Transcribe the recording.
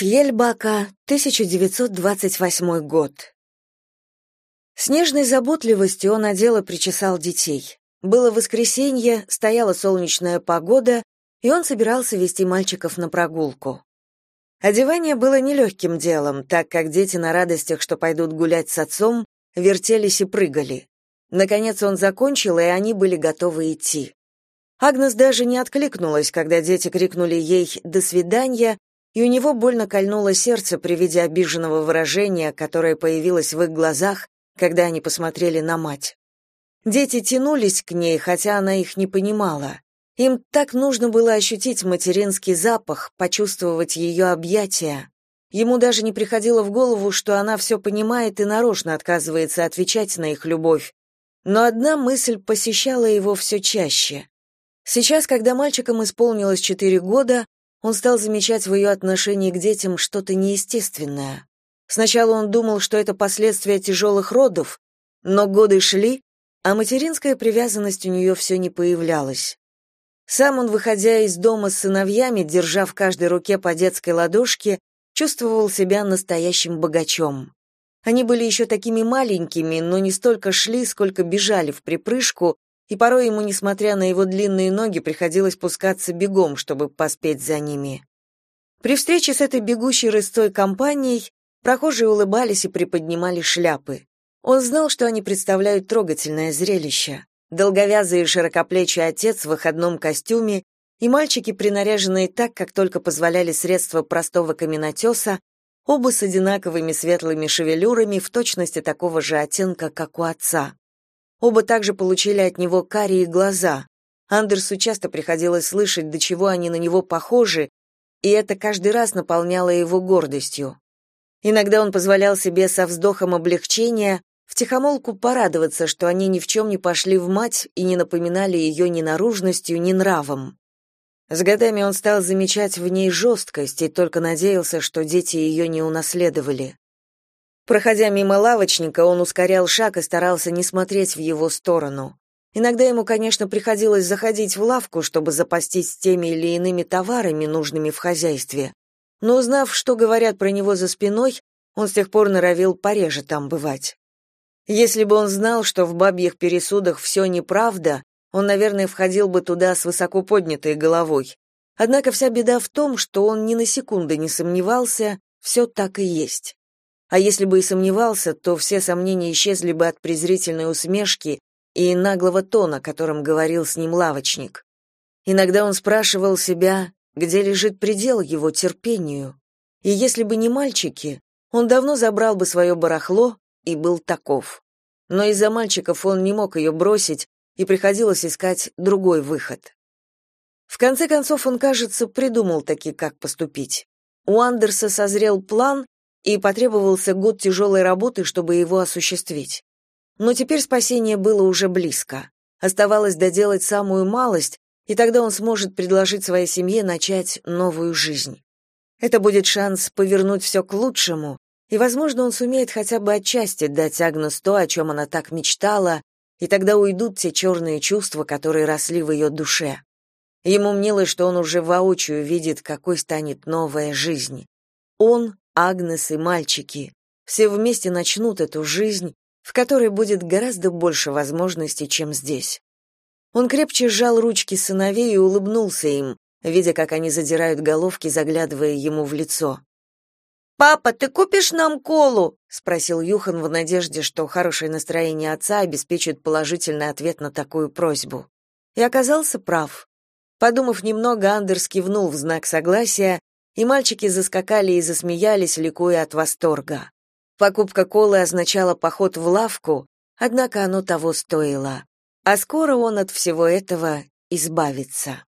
Фьельбака, 1928 год. С нежной заботливостью он одел и причесал детей. Было воскресенье, стояла солнечная погода, и он собирался вести мальчиков на прогулку. Одевание было нелегким делом, так как дети на радостях, что пойдут гулять с отцом, вертелись и прыгали. Наконец он закончил, и они были готовы идти. Агнес даже не откликнулась, когда дети крикнули ей «до свидания», и у него больно кольнуло сердце при виде обиженного выражения, которое появилось в их глазах, когда они посмотрели на мать. Дети тянулись к ней, хотя она их не понимала. Им так нужно было ощутить материнский запах, почувствовать ее объятия. Ему даже не приходило в голову, что она все понимает и нарочно отказывается отвечать на их любовь. Но одна мысль посещала его все чаще. Сейчас, когда мальчикам исполнилось четыре года, он стал замечать в ее отношении к детям что-то неестественное. Сначала он думал, что это последствия тяжелых родов, но годы шли, а материнская привязанность у нее все не появлялась. Сам он, выходя из дома с сыновьями, держа в каждой руке по детской ладошке, чувствовал себя настоящим богачом. Они были еще такими маленькими, но не столько шли, сколько бежали в припрыжку, и порой ему, несмотря на его длинные ноги, приходилось пускаться бегом, чтобы поспеть за ними. При встрече с этой бегущей рысцой компанией прохожие улыбались и приподнимали шляпы. Он знал, что они представляют трогательное зрелище. Долговязый и широкоплечий отец в выходном костюме и мальчики, принаряженные так, как только позволяли средства простого каменотеса, оба с одинаковыми светлыми шевелюрами в точности такого же оттенка, как у отца. Оба также получили от него карие глаза. Андерсу часто приходилось слышать, до чего они на него похожи, и это каждый раз наполняло его гордостью. Иногда он позволял себе со вздохом облегчения втихомолку порадоваться, что они ни в чем не пошли в мать и не напоминали ее ни наружностью, ни нравом. С годами он стал замечать в ней жесткость и только надеялся, что дети ее не унаследовали. Проходя мимо лавочника, он ускорял шаг и старался не смотреть в его сторону. Иногда ему, конечно, приходилось заходить в лавку, чтобы запастись теми или иными товарами, нужными в хозяйстве. Но узнав, что говорят про него за спиной, он с тех пор норовил пореже там бывать. Если бы он знал, что в бабьих пересудах все неправда, он, наверное, входил бы туда с высоко поднятой головой. Однако вся беда в том, что он ни на секунду не сомневался, все так и есть. А если бы и сомневался, то все сомнения исчезли бы от презрительной усмешки и наглого тона, которым говорил с ним лавочник. Иногда он спрашивал себя, где лежит предел его терпению. И если бы не мальчики, он давно забрал бы свое барахло и был таков. Но из-за мальчиков он не мог ее бросить, и приходилось искать другой выход. В конце концов, он, кажется, придумал таки, как поступить. У Андерса созрел план, и потребовался год тяжелой работы, чтобы его осуществить. Но теперь спасение было уже близко. Оставалось доделать самую малость, и тогда он сможет предложить своей семье начать новую жизнь. Это будет шанс повернуть все к лучшему, и, возможно, он сумеет хотя бы отчасти дать Агнес то, о чем она так мечтала, и тогда уйдут те черные чувства, которые росли в ее душе. Ему мнилось, что он уже воочию видит, какой станет новая жизнь. Он Агнес и мальчики. Все вместе начнут эту жизнь, в которой будет гораздо больше возможностей, чем здесь. Он крепче сжал ручки сыновей и улыбнулся им, видя, как они задирают головки, заглядывая ему в лицо. «Папа, ты купишь нам колу?» — спросил Юхан в надежде, что хорошее настроение отца обеспечит положительный ответ на такую просьбу. И оказался прав. Подумав немного, Андерс кивнул в знак согласия и мальчики заскакали и засмеялись, ликуя от восторга. Покупка колы означала поход в лавку, однако оно того стоило. А скоро он от всего этого избавится.